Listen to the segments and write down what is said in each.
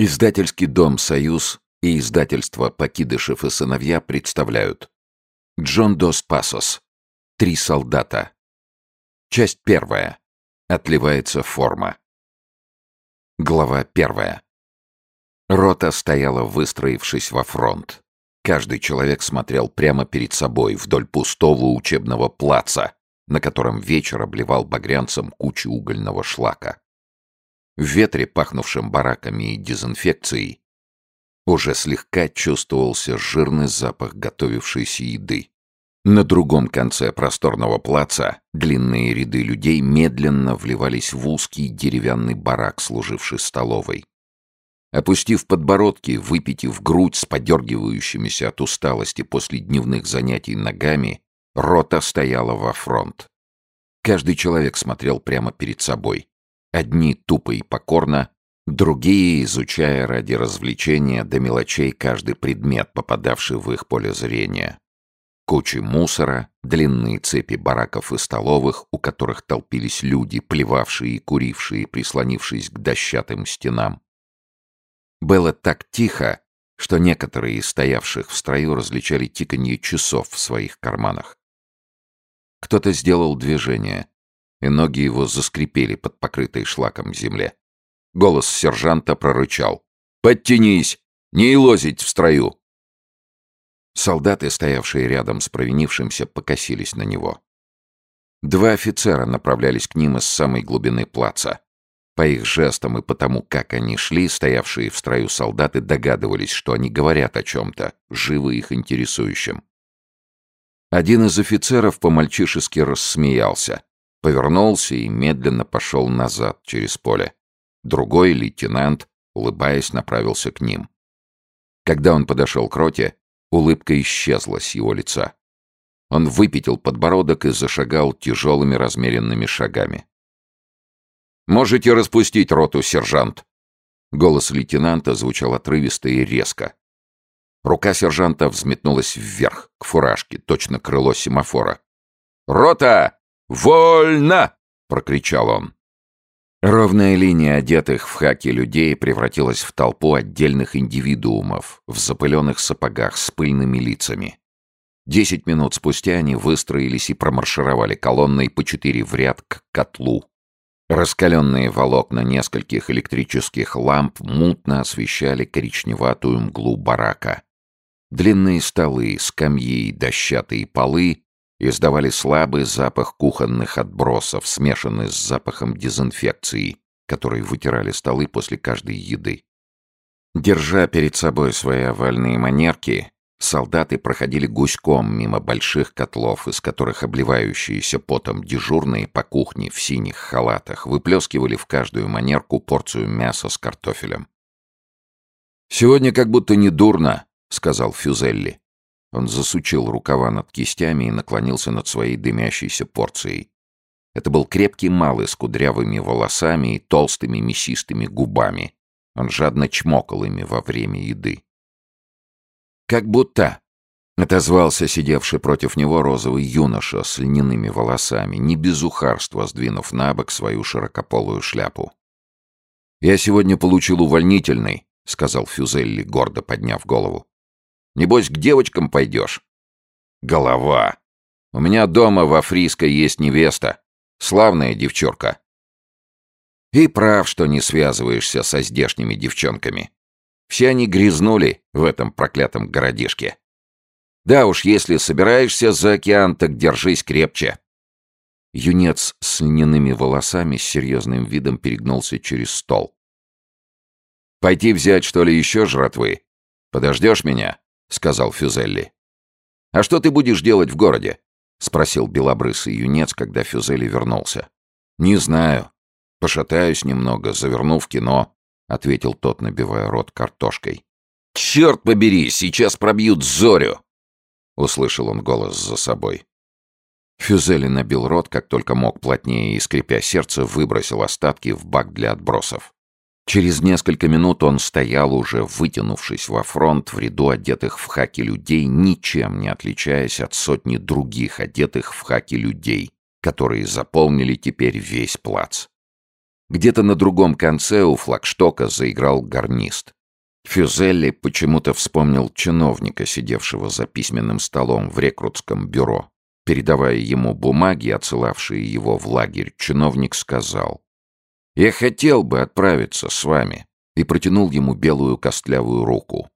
Издательский дом «Союз» и издательство «Покидышев и сыновья» представляют Джон Дос Пасос «Три солдата». Часть первая. Отливается форма. Глава первая. Рота стояла, выстроившись во фронт. Каждый человек смотрел прямо перед собой, вдоль пустого учебного плаца, на котором вечер обливал багрянцем кучу угольного шлака. В ветре, пахнувшем бараками и дезинфекцией, уже слегка чувствовался жирный запах готовившейся еды. На другом конце просторного плаца длинные ряды людей медленно вливались в узкий деревянный барак, служивший столовой. Опустив подбородки, выпитив грудь с подергивающимися от усталости после дневных занятий ногами, рота стояла во фронт. Каждый человек смотрел прямо перед собой. Одни тупо и покорно, другие изучая ради развлечения до мелочей каждый предмет, попадавший в их поле зрения. Кучи мусора, длинные цепи бараков и столовых, у которых толпились люди, плевавшие и курившие, прислонившись к дощатым стенам. Было так тихо, что некоторые из стоявших в строю различали тиканье часов в своих карманах. Кто-то сделал движение, и ноги его заскрипели под покрытой шлаком земле. Голос сержанта прорычал. «Подтянись! Не лозить в строю!» Солдаты, стоявшие рядом с провинившимся, покосились на него. Два офицера направлялись к ним из самой глубины плаца. По их жестам и потому, как они шли, стоявшие в строю солдаты догадывались, что они говорят о чем-то, живо их интересующем. Один из офицеров по-мальчишески рассмеялся повернулся и медленно пошел назад через поле. Другой лейтенант, улыбаясь, направился к ним. Когда он подошел к роте, улыбка исчезла с его лица. Он выпятил подбородок и зашагал тяжелыми размеренными шагами. «Можете распустить роту, сержант!» Голос лейтенанта звучал отрывисто и резко. Рука сержанта взметнулась вверх, к фуражке, точно крыло семафора. «Рота! «Вольно!» — прокричал он. Ровная линия одетых в хаки людей превратилась в толпу отдельных индивидуумов в запыленных сапогах с пыльными лицами. Десять минут спустя они выстроились и промаршировали колонной по четыре в ряд к котлу. Раскаленные волокна нескольких электрических ламп мутно освещали коричневатую мглу барака. Длинные столы, скамьи и дощатые полы издавали слабый запах кухонных отбросов, смешанный с запахом дезинфекции, которые вытирали столы после каждой еды. Держа перед собой свои овальные манерки, солдаты проходили гуськом мимо больших котлов, из которых обливающиеся потом дежурные по кухне в синих халатах выплескивали в каждую манерку порцию мяса с картофелем. «Сегодня как будто не дурно», — сказал Фюзелли. Он засучил рукава над кистями и наклонился над своей дымящейся порцией. Это был крепкий малый с кудрявыми волосами и толстыми мясистыми губами. Он жадно чмокал ими во время еды. «Как будто...» — отозвался сидевший против него розовый юноша с льняными волосами, не без ухарства сдвинув на бок свою широкополую шляпу. «Я сегодня получил увольнительный», — сказал Фюзелли, гордо подняв голову. Небось, к девочкам пойдешь. Голова. У меня дома во Фриско есть невеста. Славная девчурка. И прав, что не связываешься со здешними девчонками. Все они грязнули в этом проклятом городишке. Да уж, если собираешься за океан, так держись крепче. Юнец с льняными волосами с серьезным видом перегнулся через стол. «Пойти взять, что ли, еще жратвы? Подождешь меня?» — сказал Фюзелли. «А что ты будешь делать в городе?» — спросил белобрысый юнец, когда Фюзелли вернулся. «Не знаю. Пошатаюсь немного, заверну в кино», — ответил тот, набивая рот картошкой. «Черт побери, сейчас пробьют Зорю!» — услышал он голос за собой. Фюзели набил рот, как только мог плотнее и, скрипя сердце, выбросил остатки в бак для отбросов. Через несколько минут он стоял уже, вытянувшись во фронт в ряду одетых в хаки людей, ничем не отличаясь от сотни других одетых в хаки людей, которые заполнили теперь весь плац. Где-то на другом конце у флагштока заиграл гарнист. Фюзелли почему-то вспомнил чиновника, сидевшего за письменным столом в рекрутском бюро. Передавая ему бумаги, отсылавшие его в лагерь, чиновник сказал, «Я хотел бы отправиться с вами», и протянул ему белую костлявую руку.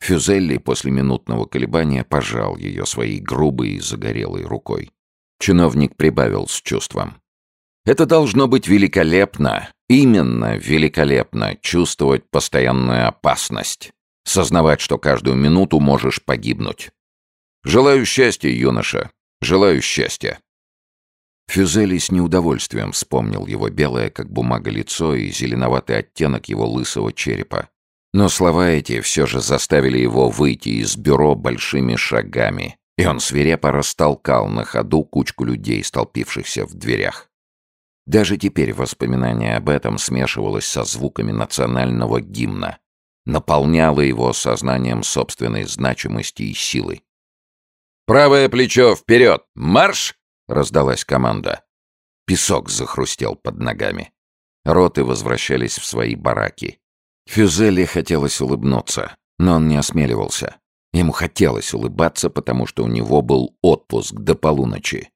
Фюзелли после минутного колебания пожал ее своей грубой и загорелой рукой. Чиновник прибавил с чувством. «Это должно быть великолепно, именно великолепно, чувствовать постоянную опасность, сознавать, что каждую минуту можешь погибнуть. Желаю счастья, юноша, желаю счастья». Фюзели с неудовольствием вспомнил его белое, как бумага, лицо и зеленоватый оттенок его лысого черепа. Но слова эти все же заставили его выйти из бюро большими шагами, и он свирепо растолкал на ходу кучку людей, столпившихся в дверях. Даже теперь воспоминание об этом смешивалось со звуками национального гимна, наполняло его сознанием собственной значимости и силы. «Правое плечо вперед! Марш!» — раздалась команда. Песок захрустел под ногами. Роты возвращались в свои бараки. Фюзели хотелось улыбнуться, но он не осмеливался. Ему хотелось улыбаться, потому что у него был отпуск до полуночи.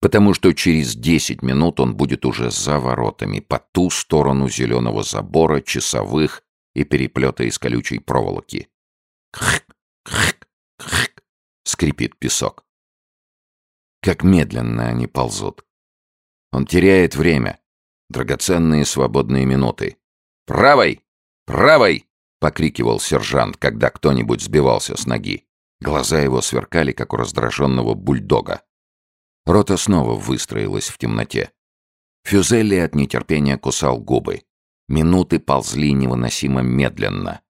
Потому что через десять минут он будет уже за воротами, по ту сторону зеленого забора, часовых и переплета из колючей проволоки. Кхк, кхк, кхк, скрипит песок. Как медленно они ползут. Он теряет время, драгоценные свободные минуты. «Правой! Правой!» покрикивал сержант, когда кто-нибудь сбивался с ноги. Глаза его сверкали, как у раздраженного бульдога. Рота снова выстроилась в темноте. Фюзелли от нетерпения кусал губы. Минуты ползли невыносимо медленно.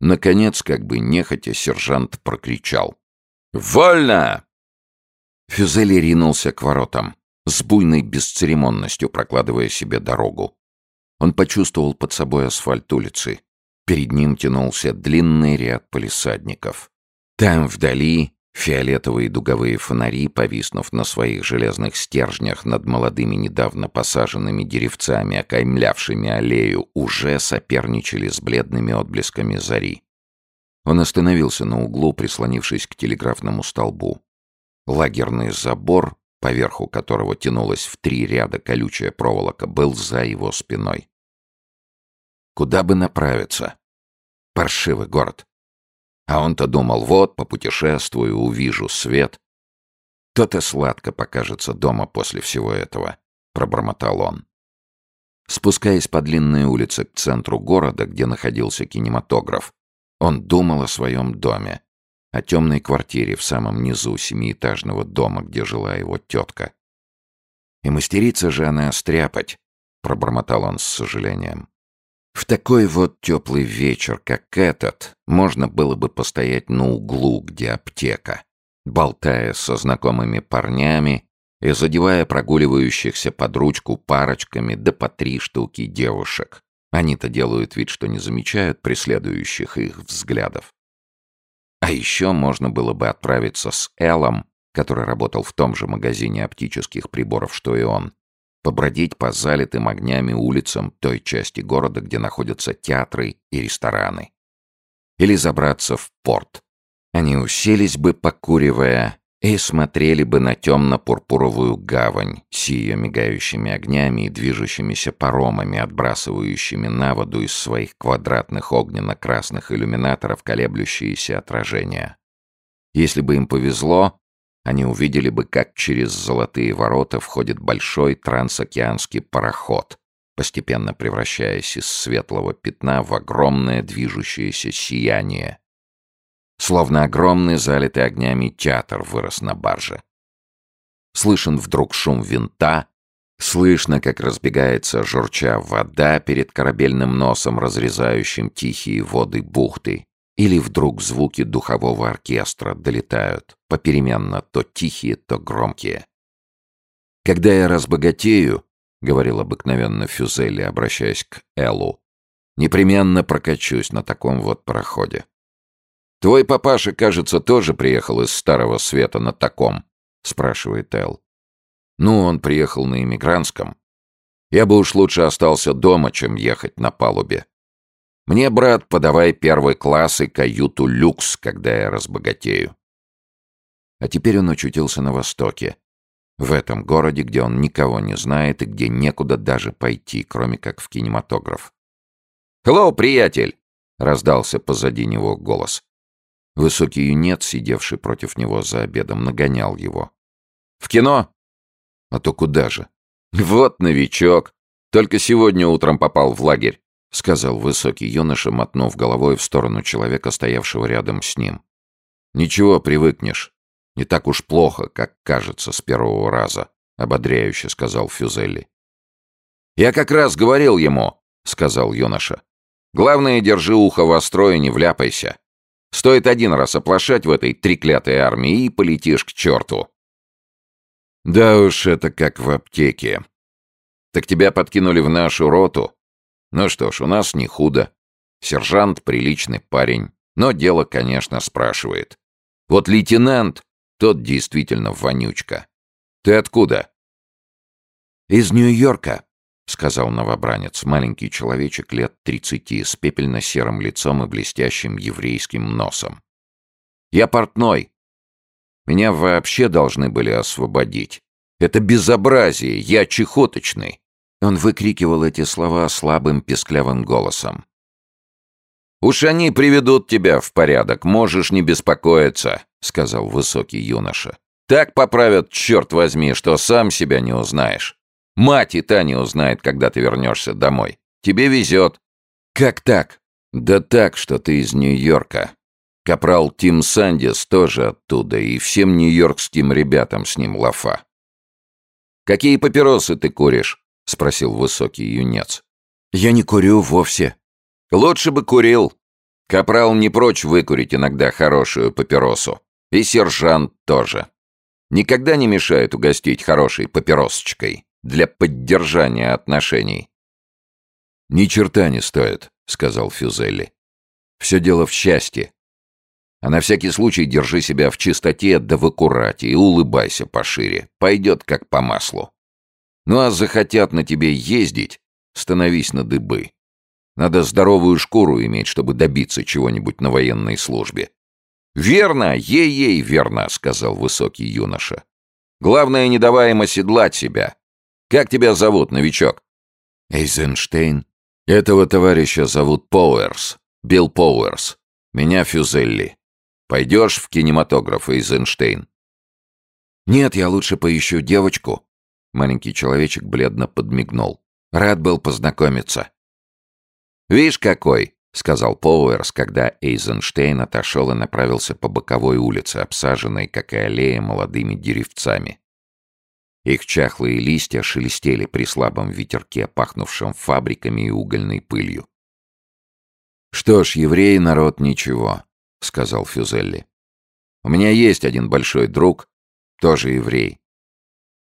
Наконец, как бы нехотя, сержант прокричал. «Вольно!» Фюзели ринулся к воротам, с буйной бесцеремонностью прокладывая себе дорогу. Он почувствовал под собой асфальт улицы. Перед ним тянулся длинный ряд полисадников. Там вдали фиолетовые дуговые фонари, повиснув на своих железных стержнях над молодыми недавно посаженными деревцами, окаймлявшими аллею, уже соперничали с бледными отблесками зари. Он остановился на углу, прислонившись к телеграфному столбу. Лагерный забор, поверху которого тянулась в три ряда колючая проволока, был за его спиной. Куда бы направиться? Паршивый город. А он-то думал, вот, попутешествую, увижу свет. То-то сладко покажется дома после всего этого, пробормотал он. Спускаясь по длинной улице к центру города, где находился кинематограф, он думал о своем доме, о темной квартире в самом низу семиэтажного дома, где жила его тетка. «И мастерица же она стряпать», — пробормотал он с сожалением. В такой вот теплый вечер, как этот, можно было бы постоять на углу, где аптека, болтая со знакомыми парнями и задевая прогуливающихся под ручку парочками да по три штуки девушек. Они-то делают вид, что не замечают преследующих их взглядов. А еще можно было бы отправиться с Эллом, который работал в том же магазине оптических приборов, что и он, побродить по залитым огнями улицам той части города, где находятся театры и рестораны. Или забраться в порт. Они уселись бы, покуривая, и смотрели бы на темно-пурпуровую гавань с ее мигающими огнями и движущимися паромами, отбрасывающими на воду из своих квадратных огненно-красных иллюминаторов колеблющиеся отражения. Если бы им повезло, они увидели бы, как через золотые ворота входит большой трансокеанский пароход, постепенно превращаясь из светлого пятна в огромное движущееся сияние. Словно огромный залитый огнями театр вырос на барже. Слышен вдруг шум винта, слышно, как разбегается журча вода перед корабельным носом, разрезающим тихие воды бухты. Или вдруг звуки духового оркестра долетают, попеременно то тихие, то громкие. «Когда я разбогатею», — говорил обыкновенно Фюзели, обращаясь к Эллу, «непременно прокачусь на таком вот пароходе». «Твой папаша, кажется, тоже приехал из Старого Света на таком?» — спрашивает Эл. «Ну, он приехал на иммигрантском». Я бы уж лучше остался дома, чем ехать на палубе. Мне, брат, подавай первый класс и каюту люкс, когда я разбогатею. А теперь он очутился на востоке, в этом городе, где он никого не знает и где некуда даже пойти, кроме как в кинематограф. «Хеллоу, приятель!» — раздался позади него голос. Высокий юнец, сидевший против него за обедом, нагонял его. «В кино?» «А то куда же?» «Вот новичок. Только сегодня утром попал в лагерь», — сказал высокий юноша, мотнув головой в сторону человека, стоявшего рядом с ним. «Ничего, привыкнешь. Не так уж плохо, как кажется с первого раза», — ободряюще сказал Фюзелли. «Я как раз говорил ему», — сказал юноша. «Главное, держи ухо востро и не вляпайся. Стоит один раз оплошать в этой треклятой армии и полетишь к черту». «Да уж, это как в аптеке. Так тебя подкинули в нашу роту. Ну что ж, у нас не худо. Сержант приличный парень, но дело, конечно, спрашивает. Вот лейтенант тот действительно вонючка. Ты откуда? Из Нью-Йорка, сказал новобранец, маленький человечек лет тридцати, с пепельно-серым лицом и блестящим еврейским носом. Я портной. Меня вообще должны были освободить. Это безобразие, я чехоточный. Он выкрикивал эти слова слабым песклявым голосом. «Уж они приведут тебя в порядок, можешь не беспокоиться. — сказал высокий юноша. «Так поправят, черт возьми, что сам себя не узнаешь. Мать и та не узнает, когда ты вернешься домой. Тебе везет». «Как так?» «Да так, что ты из Нью-Йорка. Капрал Тим Сандис тоже оттуда, и всем нью-йоркским ребятам с ним лафа». «Какие папиросы ты куришь?» — спросил высокий юнец. «Я не курю вовсе». «Лучше бы курил. Капрал не прочь выкурить иногда хорошую папиросу. И сержант тоже. Никогда не мешает угостить хорошей папиросочкой для поддержания отношений. «Ни черта не стоит», — сказал Фюзелли. «Все дело в счастье. А на всякий случай держи себя в чистоте да в аккурате и улыбайся пошире. Пойдет как по маслу. Ну а захотят на тебе ездить, становись на дыбы. Надо здоровую шкуру иметь, чтобы добиться чего-нибудь на военной службе. «Верно, ей-ей верно», — сказал высокий юноша. «Главное, не давай им оседлать себя. Как тебя зовут, новичок?» «Эйзенштейн. Этого товарища зовут Пауэрс. Билл Пауэрс. Меня Фюзелли. Пойдешь в кинематограф, Эйзенштейн?» «Нет, я лучше поищу девочку». Маленький человечек бледно подмигнул. «Рад был познакомиться». «Вишь какой!» — сказал Пауэрс, когда Эйзенштейн отошел и направился по боковой улице, обсаженной, как и аллея, молодыми деревцами. Их чахлые листья шелестели при слабом ветерке, пахнувшем фабриками и угольной пылью. «Что ж, евреи — народ ничего», — сказал Фюзелли. «У меня есть один большой друг, тоже еврей».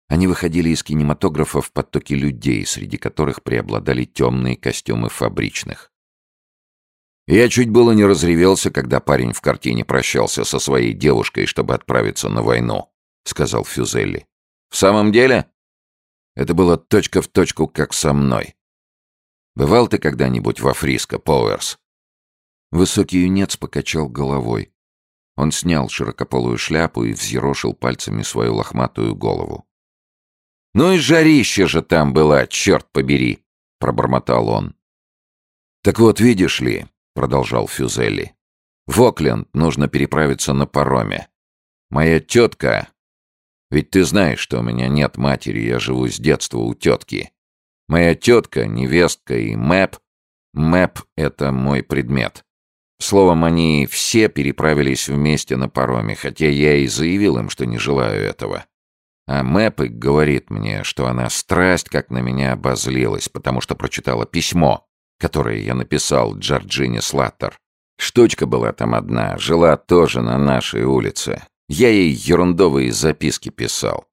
Они выходили из кинематографа в потоке людей, среди которых преобладали темные костюмы фабричных. Я чуть было не разревелся, когда парень в картине прощался со своей девушкой, чтобы отправиться на войну, сказал Фюзелли. В самом деле? Это было точка в точку, как со мной. Бывал ты когда-нибудь во Фриско, Пауэрс? Высокий юнец покачал головой. Он снял широкополую шляпу и взъерошил пальцами свою лохматую голову. «Ну и жарище же там была, черт побери!» — пробормотал он. «Так вот, видишь ли, — продолжал Фюзелли. «В Окленд нужно переправиться на пароме. Моя тетка... Ведь ты знаешь, что у меня нет матери, я живу с детства у тетки. Моя тетка, невестка и Мэп... Мэп — это мой предмет. Словом, они все переправились вместе на пароме, хотя я и заявил им, что не желаю этого. А Мэп говорит мне, что она страсть как на меня обозлилась, потому что прочитала письмо, которое я написал Джорджине Слаттер. Штучка была там одна, жила тоже на нашей улице. Я ей ерундовые записки писал.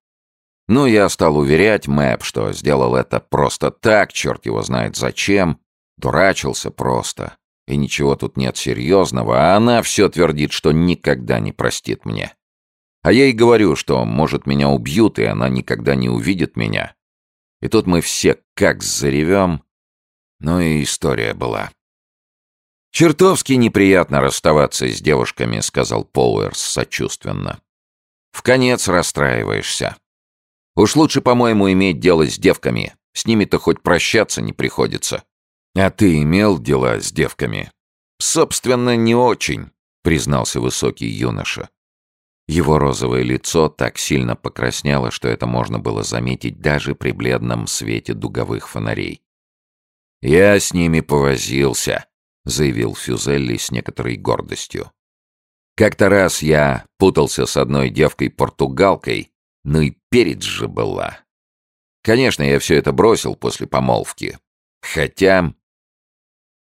Ну, я стал уверять Мэп, что сделал это просто так, черт его знает зачем. Дурачился просто. И ничего тут нет серьезного, а она все твердит, что никогда не простит мне. А я ей говорю, что, может, меня убьют, и она никогда не увидит меня. И тут мы все как заревем. Ну и история была. «Чертовски неприятно расставаться с девушками», — сказал Пауэрс сочувственно. «В конец расстраиваешься. Уж лучше, по-моему, иметь дело с девками. С ними-то хоть прощаться не приходится». «А ты имел дела с девками?» «Собственно, не очень», — признался высокий юноша. Его розовое лицо так сильно покраснело, что это можно было заметить даже при бледном свете дуговых фонарей. «Я с ними повозился», — заявил Фюзелли с некоторой гордостью. «Как-то раз я путался с одной девкой-португалкой, ну и перед же была. Конечно, я все это бросил после помолвки. Хотя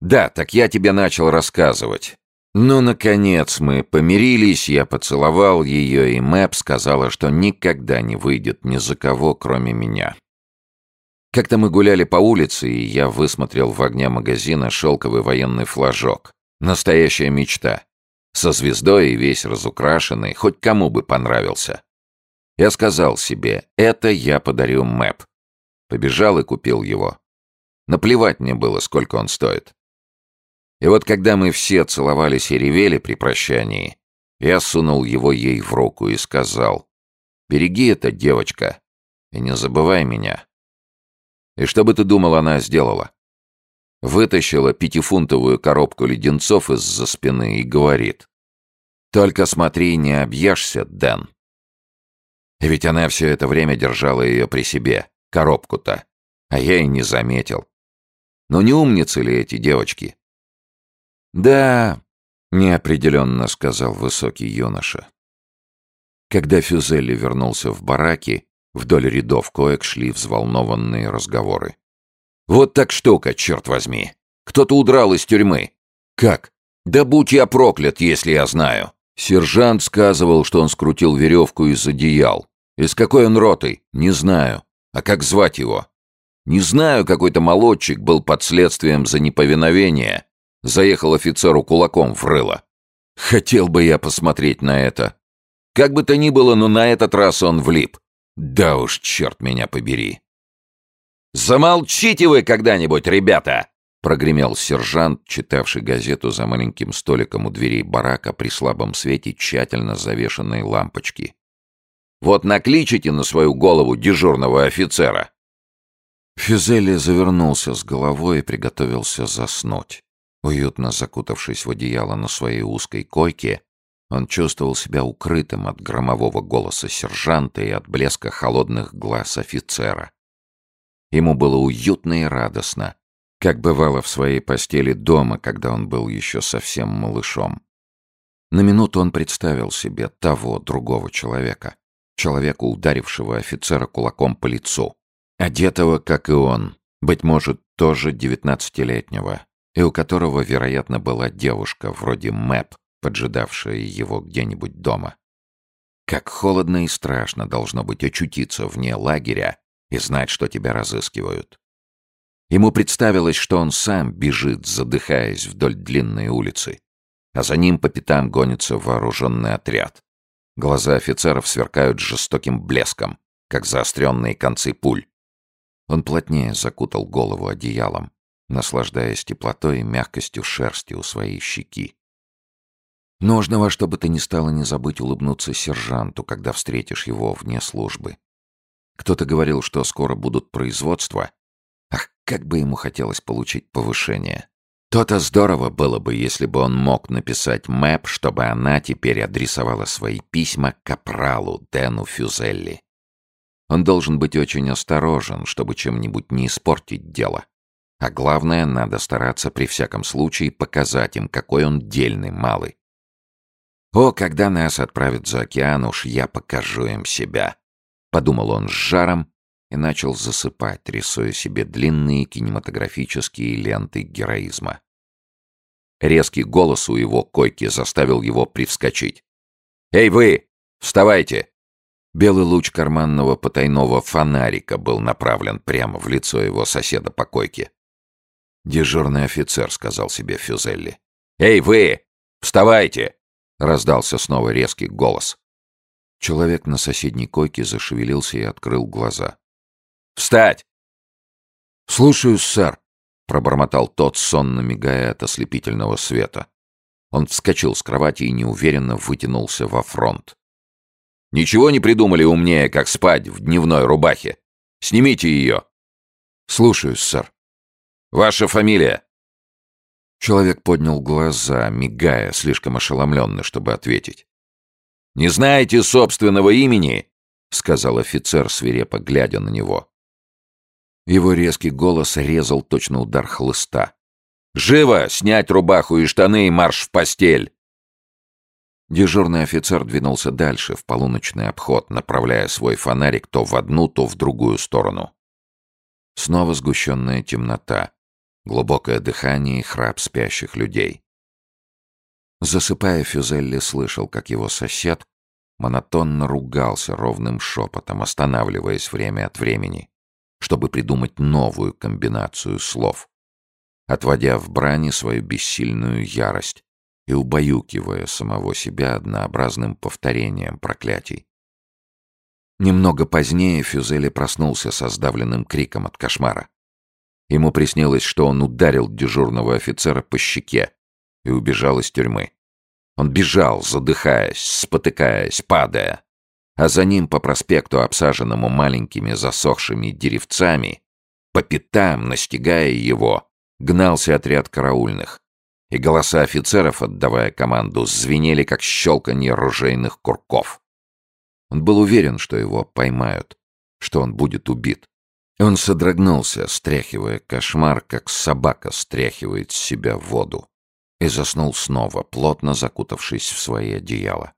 да, так я тебе начал рассказывать. Ну, наконец мы помирились, я поцеловал ее, и Мэп сказала, что никогда не выйдет ни за кого, кроме меня. Как-то мы гуляли по улице, и я высмотрел в огне магазина шелковый военный флажок. Настоящая мечта. Со звездой и весь разукрашенный, хоть кому бы понравился. Я сказал себе, это я подарю Мэп. Побежал и купил его. Наплевать мне было, сколько он стоит. И вот когда мы все целовались и ревели при прощании, я сунул его ей в руку и сказал, «Береги это, девочка, и не забывай меня». И что бы ты думал, она сделала? Вытащила пятифунтовую коробку леденцов из-за спины и говорит, «Только смотри, не объешься, Дэн». Ведь она все это время держала ее при себе, коробку-то, а я и не заметил. Но не умницы ли эти девочки? «Да», — неопределенно сказал высокий юноша. Когда Фюзелли вернулся в бараки, вдоль рядов коек шли взволнованные разговоры. «Вот так штука, черт возьми! Кто-то удрал из тюрьмы!» «Как? Да будь я проклят, если я знаю!» Сержант сказывал, что он скрутил веревку из одеял. «Из какой он роты? Не знаю. А как звать его?» «Не знаю, какой-то молодчик был под следствием за неповиновение, Заехал офицеру кулаком в рыло. Хотел бы я посмотреть на это. Как бы то ни было, но на этот раз он влип. Да уж, черт меня побери. «Замолчите вы когда-нибудь, ребята!» Прогремел сержант, читавший газету за маленьким столиком у дверей барака при слабом свете тщательно завешенной лампочки. «Вот накличите на свою голову дежурного офицера!» Фюзели завернулся с головой и приготовился заснуть. Уютно закутавшись в одеяло на своей узкой койке, он чувствовал себя укрытым от громового голоса сержанта и от блеска холодных глаз офицера. Ему было уютно и радостно, как бывало в своей постели дома, когда он был еще совсем малышом. На минуту он представил себе того другого человека, человека, ударившего офицера кулаком по лицу, одетого, как и он, быть может, тоже девятнадцатилетнего, и у которого, вероятно, была девушка вроде Мэп, поджидавшая его где-нибудь дома. Как холодно и страшно должно быть очутиться вне лагеря и знать, что тебя разыскивают. Ему представилось, что он сам бежит, задыхаясь вдоль длинной улицы, а за ним по пятам гонится вооруженный отряд. Глаза офицеров сверкают жестоким блеском, как заостренные концы пуль. Он плотнее закутал голову одеялом, наслаждаясь теплотой и мягкостью шерсти у своей щеки. Нужно во что бы то ни стало не забыть улыбнуться сержанту, когда встретишь его вне службы. Кто-то говорил, что скоро будут производства. Ах, как бы ему хотелось получить повышение. То-то здорово было бы, если бы он мог написать Мэп, чтобы она теперь адресовала свои письма капралу Дэну Фюзелли. Он должен быть очень осторожен, чтобы чем-нибудь не испортить дело. А главное, надо стараться при всяком случае показать им, какой он дельный малый. «О, когда нас отправят за океан, уж я покажу им себя!» Подумал он с жаром и начал засыпать, рисуя себе длинные кинематографические ленты героизма. Резкий голос у его койки заставил его привскочить. «Эй вы! Вставайте!» Белый луч карманного потайного фонарика был направлен прямо в лицо его соседа по койке. «Дежурный офицер», — сказал себе Фюзелли. «Эй, вы! Вставайте!» — раздался снова резкий голос. Человек на соседней койке зашевелился и открыл глаза. «Встать! «Слушаюсь, сэр», — пробормотал тот, сонно мигая от ослепительного света. Он вскочил с кровати и неуверенно вытянулся во фронт. «Ничего не придумали умнее, как спать в дневной рубахе. Снимите ее!» «Слушаюсь, сэр». «Ваша фамилия?» Человек поднял глаза, мигая, слишком ошеломленно, чтобы ответить. «Не знаете собственного имени?» — сказал офицер, свирепо глядя на него. Его резкий голос резал точно удар хлыста. «Живо! Снять рубаху и штаны и марш в постель!» Дежурный офицер двинулся дальше, в полуночный обход, направляя свой фонарик то в одну, то в другую сторону. Снова сгущенная темнота, глубокое дыхание и храп спящих людей. Засыпая, Фюзелли слышал, как его сосед монотонно ругался ровным шепотом, останавливаясь время от времени чтобы придумать новую комбинацию слов, отводя в брани свою бессильную ярость и убаюкивая самого себя однообразным повторением проклятий. Немного позднее Фюзели проснулся со сдавленным криком от кошмара. Ему приснилось, что он ударил дежурного офицера по щеке и убежал из тюрьмы. Он бежал, задыхаясь, спотыкаясь, падая а за ним по проспекту, обсаженному маленькими засохшими деревцами, по пятам, настигая его, гнался отряд караульных, и голоса офицеров, отдавая команду, звенели, как щелканье ружейных курков. Он был уверен, что его поймают, что он будет убит. Он содрогнулся, стряхивая кошмар, как собака стряхивает с себя воду, и заснул снова, плотно закутавшись в свои одеяла.